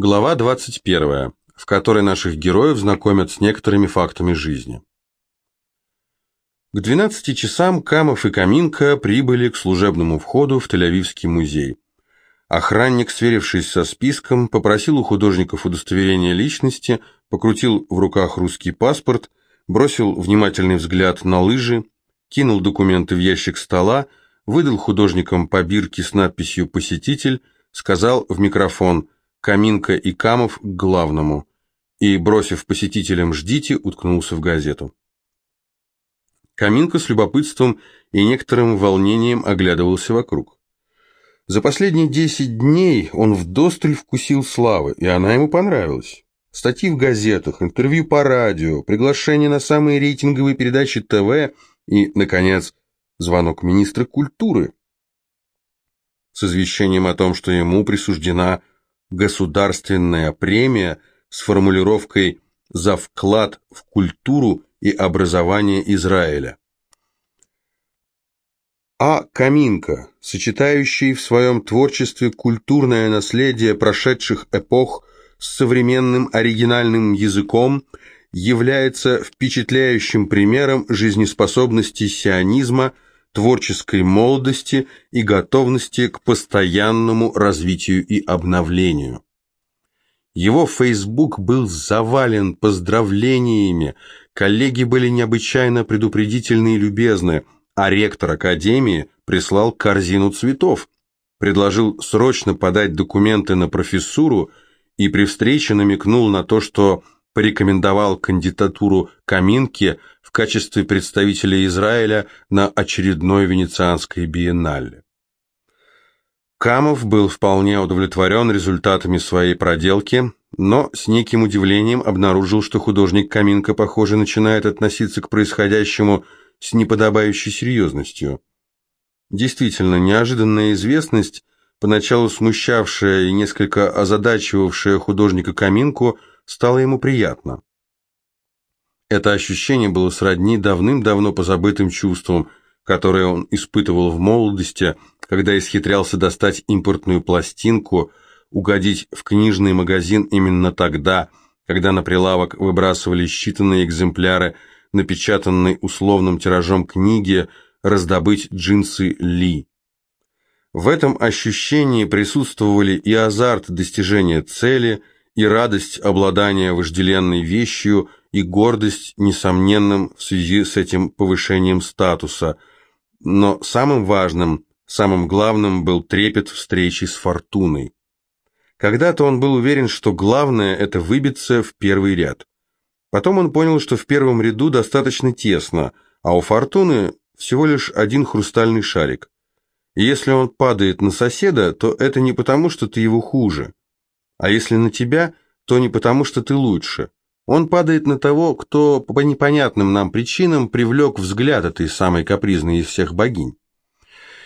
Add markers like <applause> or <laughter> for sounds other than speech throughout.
Глава 21, в которой наших героев знакомят с некоторыми фактами жизни. К 12 часам Камов и Каминка прибыли к служебному входу в Тель-Авивский музей. Охранник, сверившись со списком, попросил у художников удостоверения личности, покрутил в руках русский паспорт, бросил внимательный взгляд на лыжи, кинул документы в ящик стола, выдал художникам по бирке с надписью «Посетитель», сказал в микрофон – Каминка и Камов к главному, и, бросив посетителям «ждите», уткнулся в газету. Каминка с любопытством и некоторым волнением оглядывался вокруг. За последние десять дней он вдосталь вкусил славы, и она ему понравилась. Статьи в газетах, интервью по радио, приглашения на самые рейтинговые передачи ТВ и, наконец, звонок министра культуры с извещением о том, что ему присуждена государственная премия с формулировкой «За вклад в культуру и образование Израиля». А. Каминка, сочетающий в своем творчестве культурное наследие прошедших эпох с современным оригинальным языком, является впечатляющим примером жизнеспособности сионизма – творческой молодости и готовности к постоянному развитию и обновлению. Его Facebook был завален поздравлениями, коллеги были необычайно предупредительны и любезны, а ректор Академии прислал корзину цветов, предложил срочно подать документы на профессуру и при встрече намекнул на то, что порекомендовал кандидатуру Каминки в качестве представителя Израиля на очередной Венецианской биеннале. Камов был вполне удовлетворен результатами своей проделки, но с неким удивлением обнаружил, что художник Каминка, похоже, начинает относиться к происходящему с неподобающей серьезностью. Действительно, неожиданная известность, поначалу смущавшая и несколько озадачивавшая художника Каминку, стало ему приятно. Это ощущение было сродни давным-давно позабытым чувствам, которые он испытывал в молодости, когда исхитрялся достать импортную пластинку, угодить в книжный магазин именно тогда, когда на прилавок выбрасывали считанные экземпляры, напечатанной условным тиражом книги, раздобыть джинсы Ли. В этом ощущении присутствовали и азарт достижения цели – и радость обладания вожделенной вещью, и гордость несомненным в связи с этим повышением статуса. Но самым важным, самым главным был трепет встречи с фортуной. Когда-то он был уверен, что главное – это выбиться в первый ряд. Потом он понял, что в первом ряду достаточно тесно, а у фортуны всего лишь один хрустальный шарик. И если он падает на соседа, то это не потому, что ты его хуже. А если на тебя, то не потому, что ты лучше. Он падает на того, кто по непонятным нам причинам привлек взгляд этой самой капризной из всех богинь.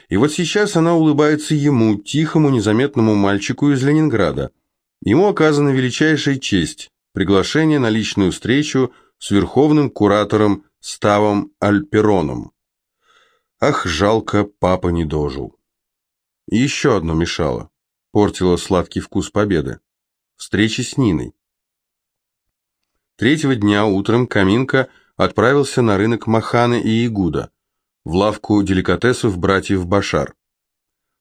И вот сейчас она улыбается ему, тихому, незаметному мальчику из Ленинграда. Ему оказана величайшая честь – приглашение на личную встречу с верховным куратором Ставом Альпероном. Ах, жалко, папа не дожил. И еще одно мешало портила сладкий вкус победы. Встреча с Ниной. Третьего дня утром Каминка отправился на рынок Маханы и Игуда, в лавку деликатесов братьев Башар.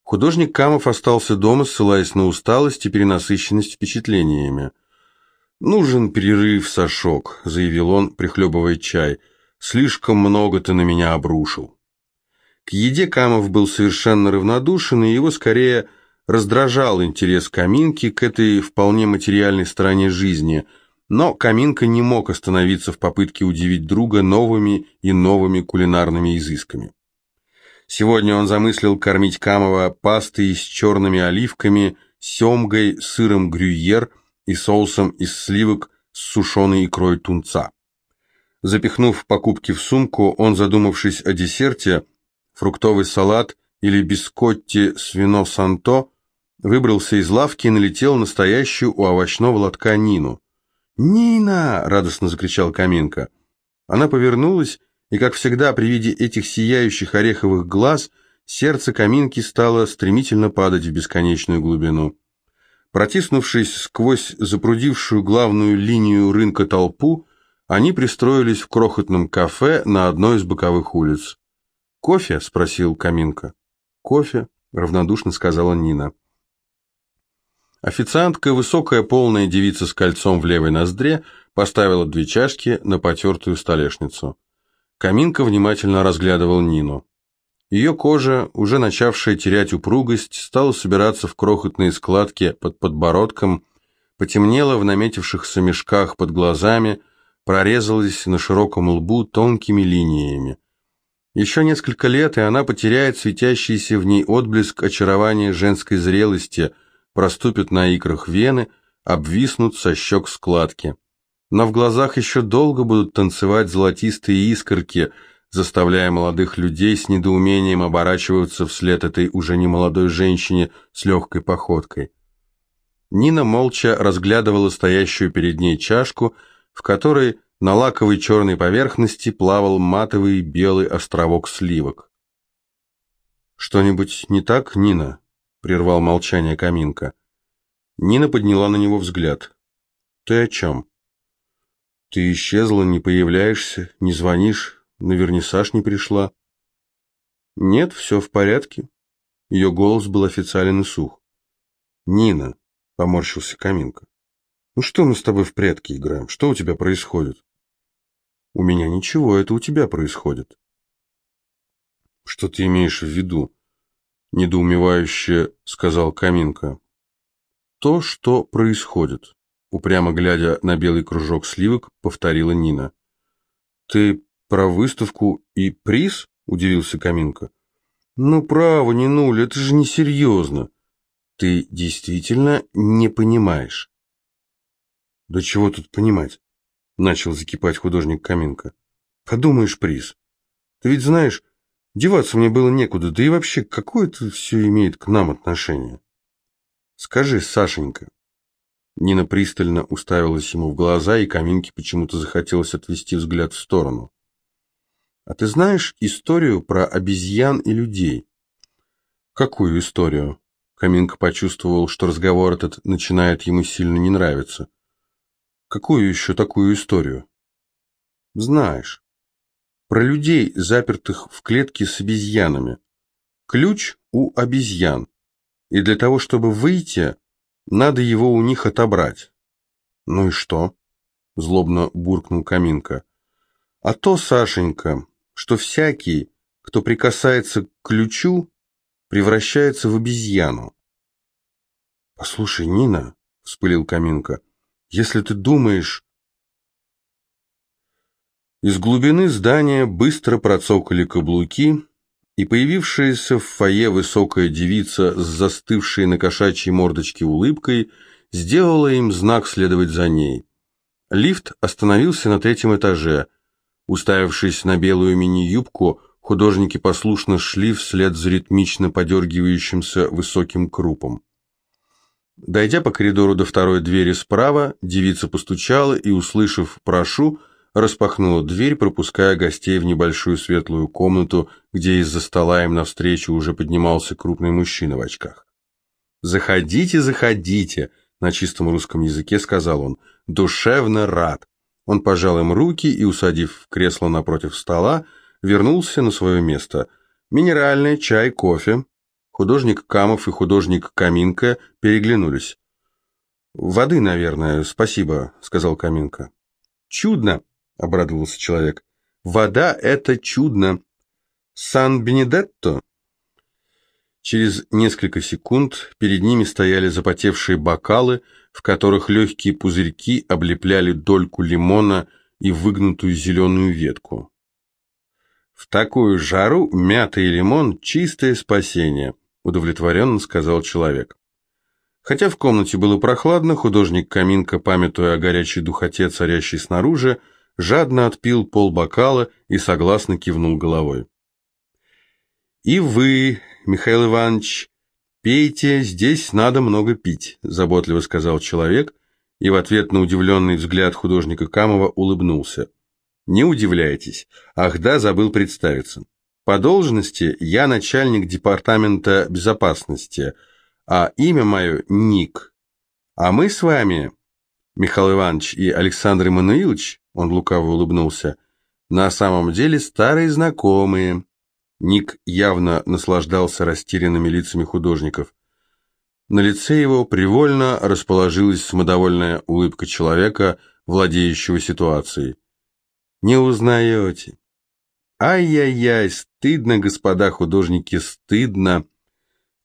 Художник Камов остался дома, ссылаясь на усталость и перенасыщенность впечатлениями. «Нужен перерыв, Сашок», — заявил он, прихлебывая чай. «Слишком много ты на меня обрушил». К еде Камов был совершенно равнодушен, и его скорее раздражал интерес Каминки к этой вполне материальной стороне жизни, но Каминка не мог остановиться в попытке удивить друга новыми и новыми кулинарными изысками. Сегодня он замыслил кормить Камова пастой с черными оливками, семгой, сыром грюйер и соусом из сливок с сушеной икрой тунца. Запихнув покупки в сумку, он, задумавшись о десерте, фруктовый салат или бискотти с вино Санто, Выбрался из лавки и налетел настоящую у овощного лотка Нину. «Нина!» — радостно закричал Каминка. Она повернулась, и, как всегда, при виде этих сияющих ореховых глаз, сердце Каминки стало стремительно падать в бесконечную глубину. Протиснувшись сквозь запрудившую главную линию рынка толпу, они пристроились в крохотном кафе на одной из боковых улиц. «Кофе?» – спросил Каминка. «Кофе», – равнодушно сказала Нина. Официантка, высокая полная девица с кольцом в левой ноздре, поставила две чашки на потертую столешницу. Каминка внимательно разглядывал Нину. Ее кожа, уже начавшая терять упругость, стала собираться в крохотные складки под подбородком, потемнела в наметившихся мешках под глазами, прорезалась на широком лбу тонкими линиями. Еще несколько лет, и она потеряет светящийся в ней отблеск очарования женской зрелости, проступит на икрах вены, обвиснут со щек складки. Но в глазах еще долго будут танцевать золотистые искорки, заставляя молодых людей с недоумением оборачиваться вслед этой уже немолодой женщине с легкой походкой. Нина молча разглядывала стоящую перед ней чашку, в которой на лаковой черной поверхности плавал матовый белый островок сливок. «Что-нибудь не так, Нина?» — прервал молчание Каминка. Нина подняла на него взгляд. «Ты о чем?» «Ты исчезла, не появляешься, не звонишь, на вернисаж не пришла». «Нет, все в порядке». Ее голос был официален и сух. «Нина», — поморщился Каминка, — «ну что мы с тобой в прятки играем? Что у тебя происходит?» У меня ничего, это у тебя происходит. Что ты имеешь в виду? Недоумевающе сказал Каминка. То, что происходит. Упрямо глядя на белый кружок сливок, повторила Нина. Ты про выставку и приз? Удивился Каминка. Ну, право, не нуль, это же несерьезно. Ты действительно не понимаешь. Да чего тут понимать? Начал закипать художник Каменко. Подумаешь, приз. Ты ведь знаешь, деваться мне было некуда, да и вообще, какое это все имеет к нам отношение? Скажи, Сашенька. Нина пристально уставилась ему в глаза, и Каминке почему-то захотелось отвести взгляд в сторону. А ты знаешь историю про обезьян и людей? Какую историю? Каминка почувствовал, что разговор этот начинает ему сильно не нравиться. Какую еще такую историю? Знаешь. Про людей, запертых в клетке с обезьянами. Ключ у обезьян. И для того, чтобы выйти, надо его у них отобрать. Ну и что? Злобно буркнул Каминка. А то, Сашенька, что всякий, кто прикасается к ключу, превращается в обезьяну. Послушай, Нина, вспылил Каминка, — если ты думаешь... Из глубины здания быстро процокали каблуки, и появившаяся в фойе высокая девица с застывшей на кошачьей мордочке улыбкой сделала им знак следовать за ней. Лифт остановился на третьем этаже. Уставившись на белую мини-юбку, художники послушно шли вслед за ритмично подергивающимся высоким крупом. Дойдя по коридору до второй двери справа, девица постучала и, услышав «прошу», распахнула дверь, пропуская гостей в небольшую светлую комнату, где из-за стола им навстречу уже поднимался крупный мужчина в очках. «Заходите, заходите!» — на чистом русском языке сказал он. «Душевно рад!» Он пожал им руки и, усадив в кресло напротив стола, вернулся на свое место. «Минеральный чай, кофе?» Художник Камов и художник Каминка переглянулись. «Воды, наверное, спасибо», — сказал Каминка. «Чудно», — обрадовался человек. «Вода — это чудно. Сан-Бенедетто?» Через несколько секунд перед ними стояли запотевшие бокалы, в которых легкие пузырьки облепляли дольку лимона и выгнутую зеленую ветку. В такую жару мята и лимон – чистое спасение удовлетворенно сказал человек. Хотя в комнате было прохладно, художник Каминка, памятуя о горячей духоте, царящей снаружи, жадно отпил полбокала и согласно кивнул головой. «И вы, Михаил Иванович, пейте, здесь надо много пить», – заботливо сказал человек, и в ответ на удивленный взгляд художника Камова улыбнулся. «Не удивляйтесь. Ах да, забыл представиться. По должности я начальник департамента безопасности, а имя мое Ник. А мы с вами, Михаил Иванович и Александр Эммануилович, он лукаво улыбнулся, на самом деле старые знакомые. Ник явно наслаждался растерянными лицами художников. На лице его привольно расположилась самодовольная улыбка человека, владеющего ситуацией. «Не узнаете?» «Ай-яй-яй, стыдно, господа художники, стыдно!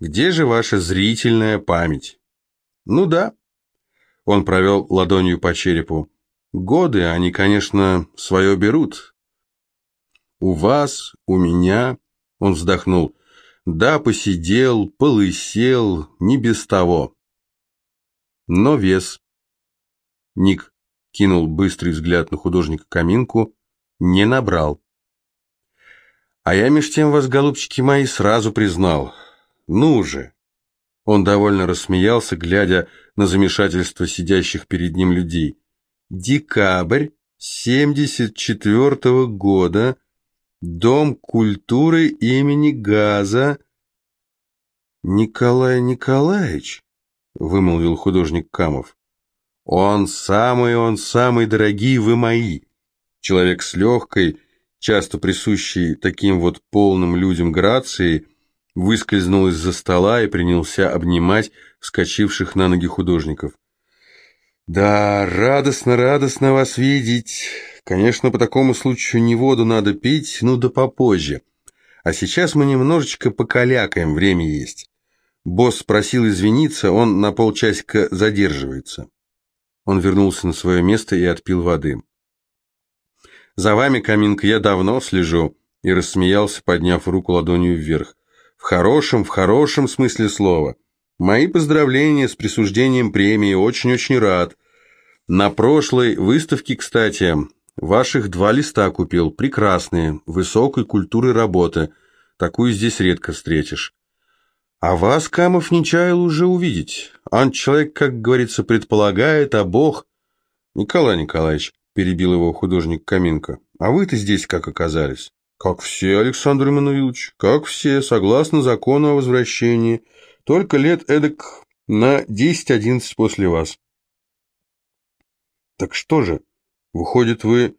Где же ваша зрительная память?» «Ну да». Он провел ладонью по черепу. «Годы, они, конечно, свое берут. У вас, у меня...» Он вздохнул. Да, посидел, полысел, не без того. Но вес. Ник кинул быстрый взгляд на художника Каминку, не набрал. А я меж тем вас, голубчики мои, сразу признал. Ну же! Он довольно рассмеялся, глядя на замешательство сидящих перед ним людей. Декабрь семьдесят четвертого года Дом культуры имени Газа. Николай Николаевич, вымолвил художник Камов. Он самый, он самый, дорогий вы мои. Человек с легкой, часто присущей таким вот полным людям грацией, выскользнул из-за стола и принялся обнимать вскочивших на ноги художников. «Да, радостно, радостно вас видеть. Конечно, по такому случаю не воду надо пить, ну да попозже. А сейчас мы немножечко покалякаем, время есть. Босс просил извиниться, он на полчасика задерживается. Он вернулся на свое место и отпил воды. «За вами, Каминка, я давно слежу», и рассмеялся, подняв руку ладонью вверх. «В хорошем, в хорошем смысле слова. Мои поздравления с присуждением премии, очень-очень рад. На прошлой выставке, кстати, Ваших два листа купил, прекрасные, высокой культуры работы. Такую здесь редко встретишь. А вас, Камов, не чаял уже увидеть. Ан человек, как говорится, предполагает, а Бог... Николай Николаевич, перебил его художник Каминка, а вы-то здесь как оказались? Как все, Александр Эммануилович, как все, согласно закону о возвращении. Только лет эдак на 10-11 после вас. Так что же, Выходит, вы...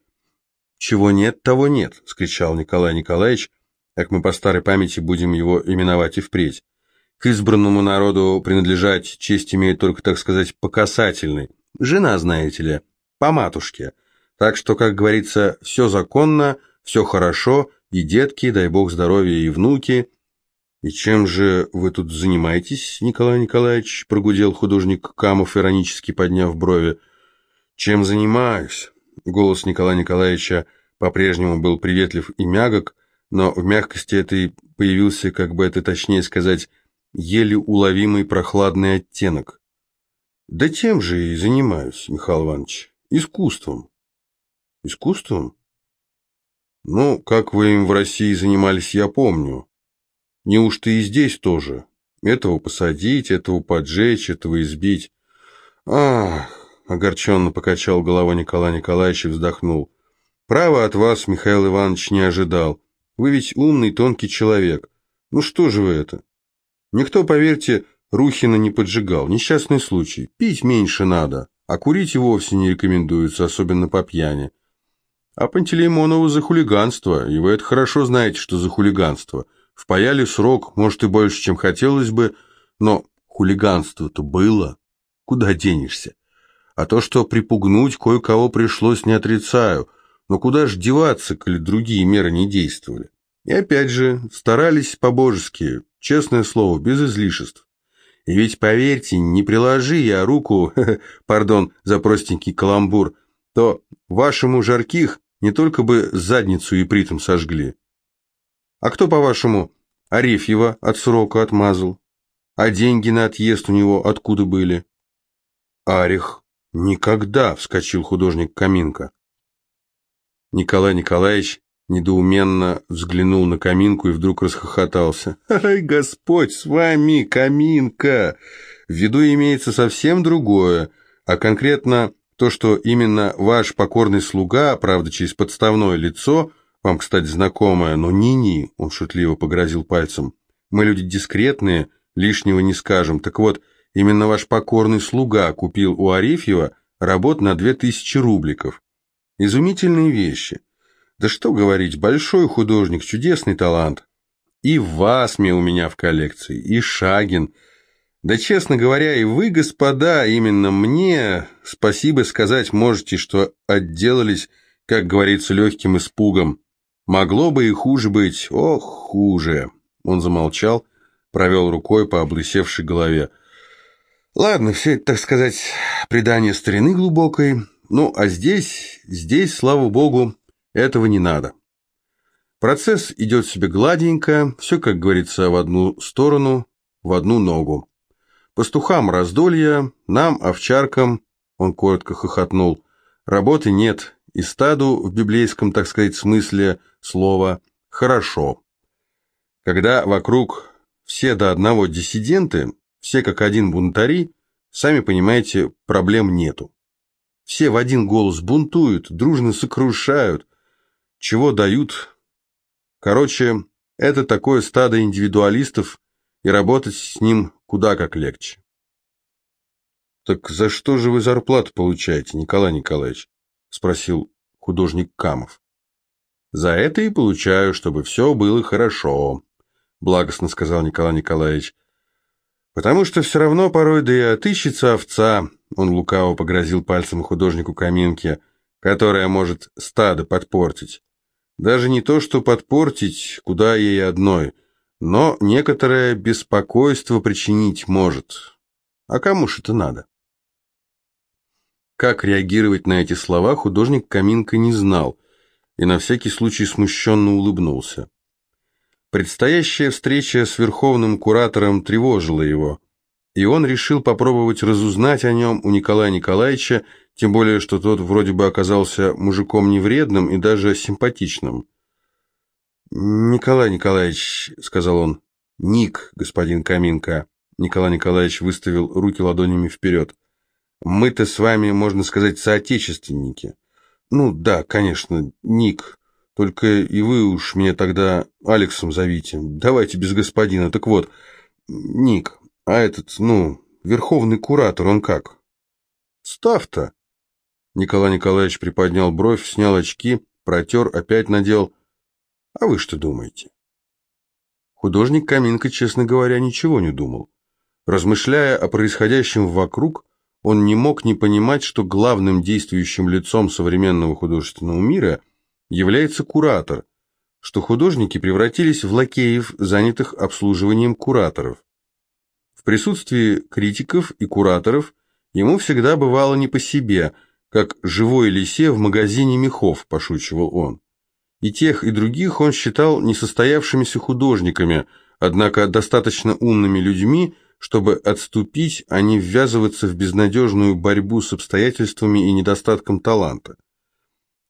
Чего нет, того нет, скричал Николай Николаевич, как мы по старой памяти будем его именовать и впредь. К избранному народу принадлежать честь имеет только, так сказать, по касательной. Жена, знаете ли, по матушке. Так что, как говорится, все законно, все хорошо, и детки, дай бог здоровья, и внуки. И чем же вы тут занимаетесь, Николай Николаевич? Прогудел художник Камов, иронически подняв брови. Чем занимаюсь? Голос Николая Николаевича по-прежнему был приветлив и мягок, но в мягкости этой появился, как бы это точнее сказать, еле уловимый прохладный оттенок. Да тем же и занимаюсь, Михаил Иванович, искусством. Искусством? Ну, как вы им в России занимались, я помню. Неужто и здесь тоже? Этого посадить, этого поджечь, этого избить. Ах, Огорченно покачал головой Николай Николаевич и вздохнул. «Право от вас, Михаил Иванович, не ожидал. Вы ведь умный, тонкий человек. Ну что же вы это? Никто, поверьте, Рухина не поджигал. Несчастный случай. Пить меньше надо, а курить и вовсе не рекомендуется, особенно по пьяни. А Пантелеймонову за хулиганство, и вы это хорошо знаете, что за хулиганство. Впаяли срок, может и больше, чем хотелось бы, но хулиганство-то было. Куда денешься? А то, что припугнуть кое-кого пришлось, не отрицаю. Но куда ж деваться, коли другие меры не действовали? И опять же, старались по-божески, честное слово, без излишеств. И ведь, поверьте, не приложи я руку, <laughs> пардон за простенький каламбур, то вашему жарких не только бы задницу и притом сожгли. А кто, по-вашему, Арефьева от срока отмазал? А деньги на отъезд у него откуда были? Арих, «Никогда!» — вскочил художник Каминка. Николай Николаевич недоуменно взглянул на Каминку и вдруг расхохотался. «Ай, Господь, с вами, Каминка!» В виду имеется совсем другое, а конкретно то, что именно ваш покорный слуга, правда, через подставное лицо, вам, кстати, знакомое, но ни-ни, он шутливо погрозил пальцем. Мы люди дискретные, лишнего не скажем. Так вот, Именно ваш покорный слуга купил у Арефьева работ на две тысячи рубликов. Изумительные вещи. Да что говорить, большой художник, чудесный талант. И Васме у меня в коллекции, и Шагин. Да, честно говоря, и вы, господа, именно мне спасибо сказать можете, что отделались, как говорится, легким испугом. Могло бы и хуже быть, ох, хуже. Он замолчал, провел рукой по облысевшей голове. Ладно, все это, так сказать, предание старины глубокой. Ну, а здесь, здесь, слава богу, этого не надо. Процесс идет себе гладенько, все, как говорится, в одну сторону, в одну ногу. Пастухам раздолье, нам, овчаркам, он коротко хохотнул, работы нет, и стаду в библейском, так сказать, смысле слова «хорошо». Когда вокруг все до одного диссиденты, все как один бунтари, сами понимаете, проблем нету. Все в один голос бунтуют, дружно сокрушают, чего дают. Короче, это такое стадо индивидуалистов, и работать с ним куда как легче. «Так за что же вы зарплату получаете, Николай Николаевич?» – спросил художник Камов. «За это и получаю, чтобы все было хорошо», – благостно сказал Николай Николаевич. «Потому что все равно порой да и отыщется овца», – он лукаво погрозил пальцем художнику Каминке, «которая может стадо подпортить. Даже не то, что подпортить, куда ей одной, но некоторое беспокойство причинить может. А кому ж это надо?» Как реагировать на эти слова художник Каминка не знал и на всякий случай смущенно улыбнулся. Предстоящая встреча с верховным куратором тревожила его, и он решил попробовать разузнать о нем у Николая Николаевича, тем более, что тот вроде бы оказался мужиком невредным и даже симпатичным. «Николай Николаевич», — сказал он, — «Ник, господин Каминка». Николай Николаевич выставил руки ладонями вперед. «Мы-то с вами, можно сказать, соотечественники». «Ну да, конечно, Ник. Только и вы уж меня тогда Алексом зовите. Давайте без господина. Так вот, Ник, а этот, ну, верховный куратор, он как? Став-то. Николай Николаевич приподнял бровь, снял очки, протер, опять надел. А вы что думаете? Художник Каминка, честно говоря, ничего не думал. Размышляя о происходящем вокруг, он не мог не понимать, что главным действующим лицом современного художественного мира – является куратор, что художники превратились в лакеев, занятых обслуживанием кураторов. В присутствии критиков и кураторов ему всегда бывало не по себе, как живой лисе в магазине мехов, пошучивал он. И тех, и других он считал несостоявшимися художниками, однако достаточно умными людьми, чтобы отступить, а не ввязываться в безнадежную борьбу с обстоятельствами и недостатком таланта.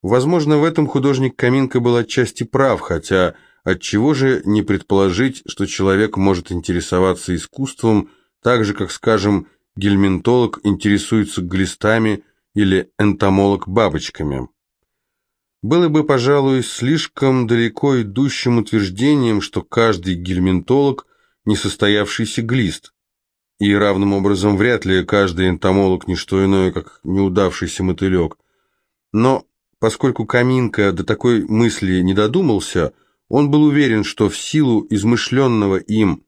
Возможно, в этом художник Каминка был отчасти прав, хотя от чего же не предположить, что человек может интересоваться искусством так же, как, скажем, гельминтолог интересуется глистами или энтомолог бабочками. Было бы, пожалуй, слишком далеко идущим утверждением, что каждый гельминтолог – несостоявшийся глист, и равным образом вряд ли каждый энтомолог – не что иное, как неудавшийся мотылек. Но Поскольку Каминка до такой мысли не додумался, он был уверен, что в силу измышленного им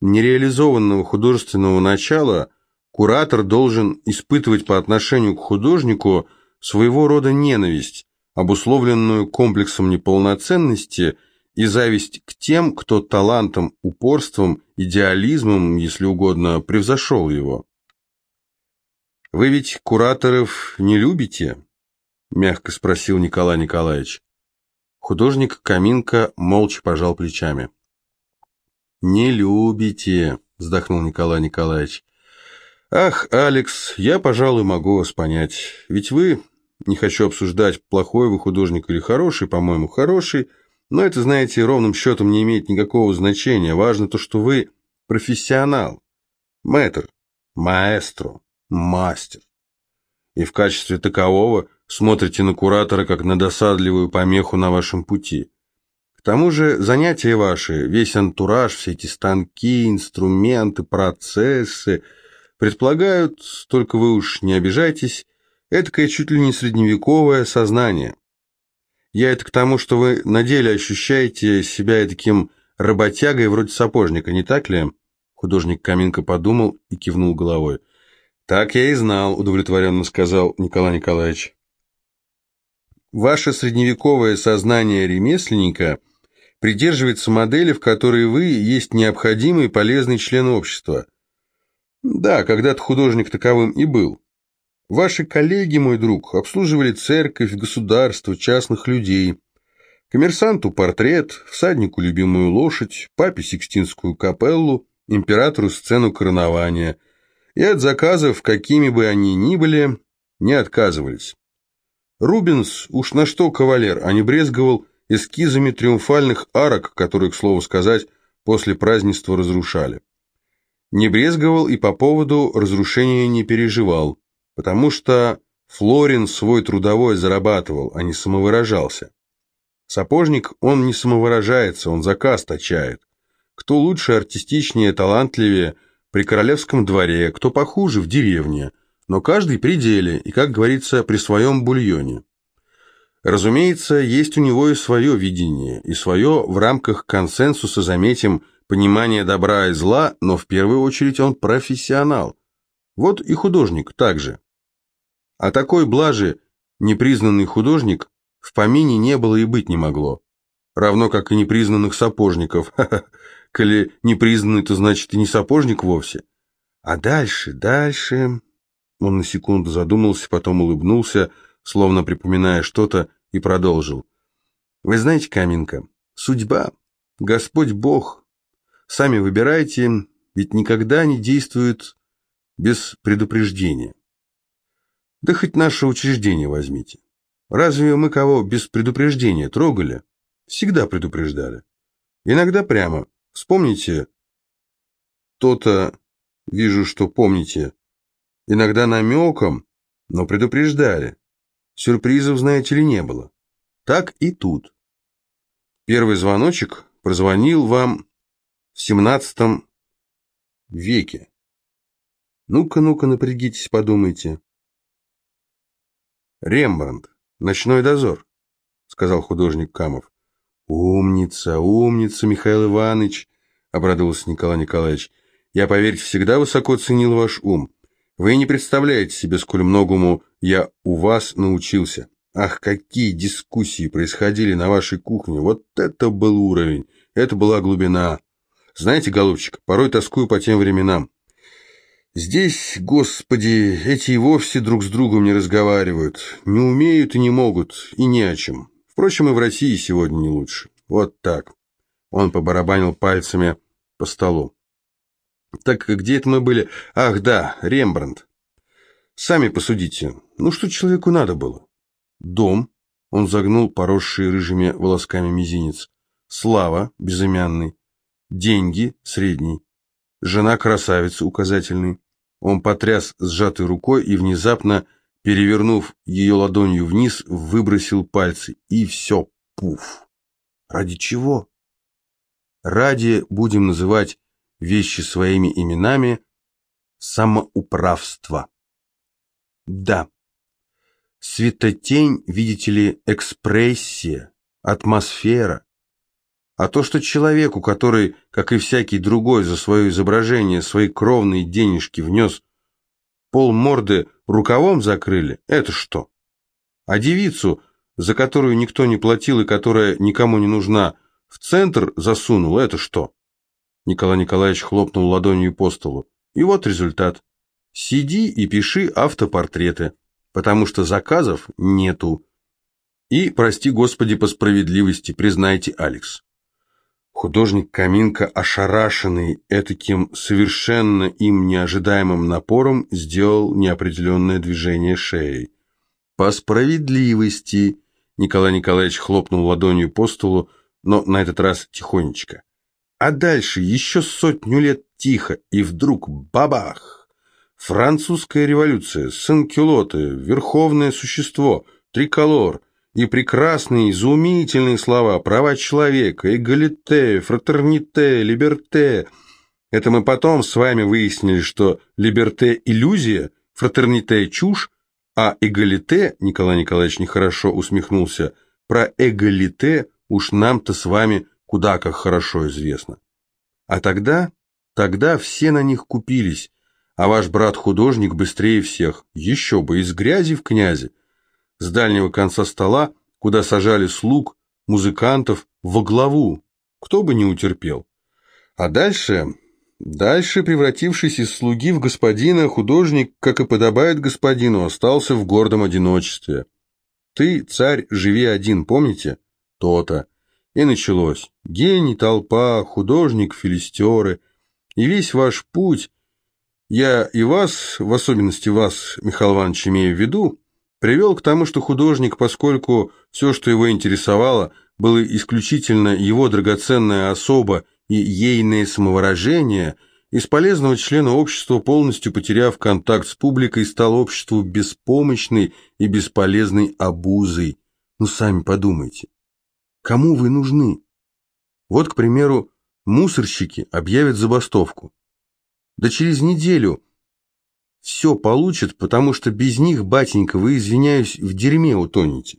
нереализованного художественного начала куратор должен испытывать по отношению к художнику своего рода ненависть, обусловленную комплексом неполноценности и зависть к тем, кто талантом, упорством, идеализмом, если угодно, превзошел его. «Вы ведь кураторов не любите?» мягко спросил Николай Николаевич. Художник Каминка молча пожал плечами. «Не любите», — вздохнул Николай Николаевич. «Ах, Алекс, я, пожалуй, могу вас понять. Ведь вы, не хочу обсуждать, плохой вы художник или хороший, по-моему, хороший, но это, знаете, ровным счетом не имеет никакого значения. Важно то, что вы профессионал, мэтр, маэстро, мастер. И в качестве такового смотрите на куратора как на досадливую помеху на вашем пути. К тому же занятия ваши, весь антураж, все эти станки, инструменты, процессы, предполагают, только вы уж не обижайтесь, эдакое чуть ли не средневековое сознание. Я это к тому, что вы на деле ощущаете себя таким работягой вроде сапожника, не так ли?» Художник Каменко подумал и кивнул головой. «Так я и знал», — удовлетворенно сказал Николай Николаевич. «Ваше средневековое сознание ремесленника придерживается модели, в которой вы есть необходимый и полезный член общества. Да, когда-то художник таковым и был. Ваши коллеги, мой друг, обслуживали церковь, государство, частных людей. Коммерсанту портрет, всаднику любимую лошадь, папе Сикстинскую капеллу, императору сцену коронования. И от заказов, какими бы они ни были, не отказывались. Рубенс уж на что кавалер, а не брезговал эскизами триумфальных арок, которые, к слову сказать, после празднества разрушали. Не брезговал и по поводу разрушения не переживал, потому что Флорин свой трудовой зарабатывал, а не самовыражался. Сапожник, он не самовыражается, он заказ точает. Кто лучше, артистичнее, талантливее при королевском дворе, кто похуже в деревне, но каждый при деле и, как говорится, при своем бульоне. Разумеется, есть у него и свое видение, и свое в рамках консенсуса, заметим, понимание добра и зла, но в первую очередь он профессионал. Вот и художник также. А такой блажи, непризнанный художник, в помине не было и быть не могло. Равно как и непризнанных сапожников. <laughs> Коли непризнанный, то значит и не сапожник вовсе. А дальше, дальше... Он на секунду задумался, потом улыбнулся, словно припоминая что-то, и продолжил. Вы знаете, Каменка, судьба, Господь Бог, Сами выбирайте, ведь никогда не действует без предупреждения. Да хоть наше учреждение возьмите. Разве мы кого без предупреждения трогали? Всегда предупреждали. Иногда прямо. Вспомните, то-то, вижу, что помните, иногда намеком, но предупреждали. Сюрпризов, знаете ли, не было. Так и тут. Первый звоночек прозвонил вам в семнадцатом веке. Ну-ка, ну-ка, напрягитесь, подумайте. Рембрандт, «Ночной дозор», — сказал художник Камов. «Умница, умница, Михаил Иванович», — обрадовался Николай Николаевич. «Я, поверьте, всегда высоко ценил ваш ум. Вы не представляете себе, сколь многому я у вас научился. Ах, какие дискуссии происходили на вашей кухне! Вот это был уровень, это была глубина!» Знаете, голубчик, порой тоскую по тем временам. Здесь, господи, эти и вовсе друг с другом не разговаривают, не умеют и не могут, и не о чем. Впрочем, и в России сегодня не лучше. Вот так. Он побарабанил пальцами по столу. Так где это мы были? Ах, да, Рембрандт. Сами посудите. Ну, что человеку надо было? Дом. Он загнул поросший рыжими волосками мизинец. Слава, безымянный. Деньги – средний. Жена красавица – указательный. Он потряс сжатой рукой и, внезапно, перевернув ее ладонью вниз, выбросил пальцы. И все, пуф. Ради чего? Ради, будем называть вещи своими именами, самоуправства. Да. Светотень, видите ли, экспрессия, атмосфера, а то, что человеку, который, как и всякий другой, за свое изображение свои кровные денежки внес, пол морды рукавом закрыли, это что? А девицу, за которую никто не платил и которая никому не нужна, в центр засунул, это что? Николай Николаевич хлопнул ладонью по столу. И вот результат. Сиди и пиши автопортреты, потому что заказов нету. И, прости господи по справедливости, признайте, Алекс. Художник Каминка, ошарашенный этаким совершенно им неожидаемым напором, сделал неопределенное движение шеей. «По справедливости!» Николай Николаевич хлопнул ладонью по столу, но на этот раз тихонечко. А дальше еще сотню лет тихо, и вдруг бабах! Французская революция, санкюлоты, верховное существо, триколор — и прекрасные, изумительные слова «права человека», «эгалите», «фратерните», «либерте». Это мы потом с вами выяснили, что либерте – иллюзия, фратерните – чушь, а эгалите, Николай Николаевич нехорошо усмехнулся, про эгалите уж нам-то с вами куда как хорошо известно. А тогда, тогда все на них купились, а ваш брат-художник быстрее всех, еще бы, из грязи в князи. С дальнего конца стола, куда сажали слуг, музыкантов, во главу, кто бы не утерпел. А дальше, дальше, превратившись из слуги в господина, художник, как и подобает господину, остался в гордом одиночестве. Ты, царь, живи один, помните? То-то. И началось. Гений, толпа, художник, филистеры. И весь ваш путь я и вас, в особенности вас, Михаил Иванович, имею в виду, привел к тому, что художник, поскольку все, что его интересовало, было исключительно его драгоценная особа и ейное самовыражение, из полезного члена общества, полностью потеряв контакт с публикой, стал обществу беспомощной и бесполезной обузой. Ну, сами подумайте. Кому вы нужны? Вот, к примеру, мусорщики объявят забастовку. Да через неделю все получат, потому что без них, батенька, вы, извиняюсь, в дерьме утонете.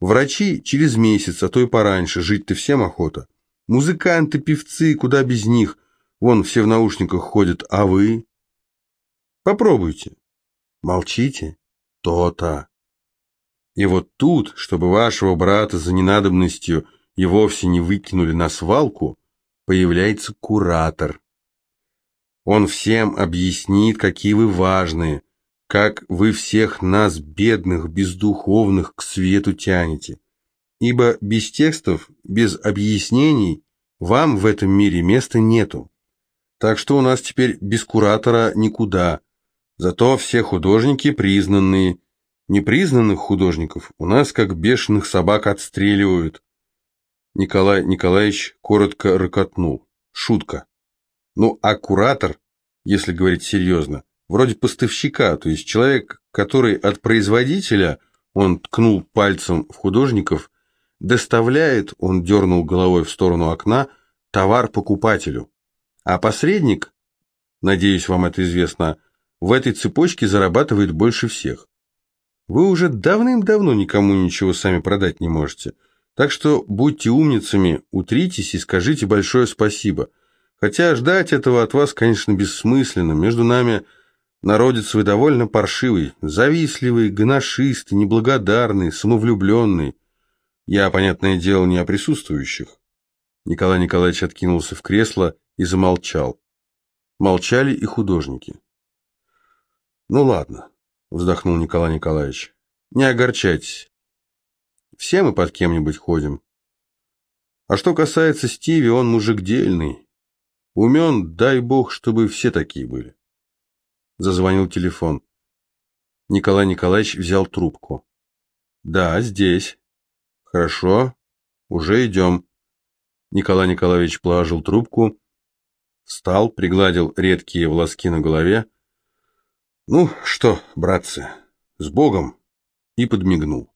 Врачи через месяц, а то и пораньше, жить-то всем охота. Музыканты, певцы, куда без них. Вон все в наушниках ходят, а вы? Попробуйте. Молчите. То-то. И вот тут, чтобы вашего брата за ненадобностью и вовсе не выкинули на свалку, появляется куратор. Он всем объяснит, какие вы важные, как вы всех нас, бедных, бездуховных, к свету тянете. Ибо без текстов, без объяснений, вам в этом мире места нету. Так что у нас теперь без куратора никуда. Зато все художники признанные. Непризнанных художников у нас как бешеных собак отстреливают. Николай Николаевич коротко рыкотнул. Шутка. Ну, а куратор, если говорить серьезно, вроде поставщика, то есть человек, который от производителя, он ткнул пальцем в художников, доставляет, он дернул головой в сторону окна, товар покупателю. А посредник, надеюсь, вам это известно, в этой цепочке зарабатывает больше всех. Вы уже давным-давно никому ничего сами продать не можете. Так что будьте умницами, утритесь и скажите большое спасибо – Хотя ждать этого от вас, конечно, бессмысленно. Между нами народец вы довольно паршивый, завистливый, гоношистый, неблагодарный, самовлюбленный. Я, понятное дело, не о присутствующих. Николай Николаевич откинулся в кресло и замолчал. Молчали и художники. «Ну ладно», — вздохнул Николай Николаевич, — «не огорчайтесь. Все мы под кем-нибудь ходим. А что касается Стиви, он мужик дельный, Умен, дай бог, чтобы все такие были. Зазвонил телефон. Николай Николаевич взял трубку. Да, здесь. Хорошо, уже идем. Николай Николаевич положил трубку, встал, пригладил редкие волоски на голове. Ну что, братцы, с Богом, и подмигнул.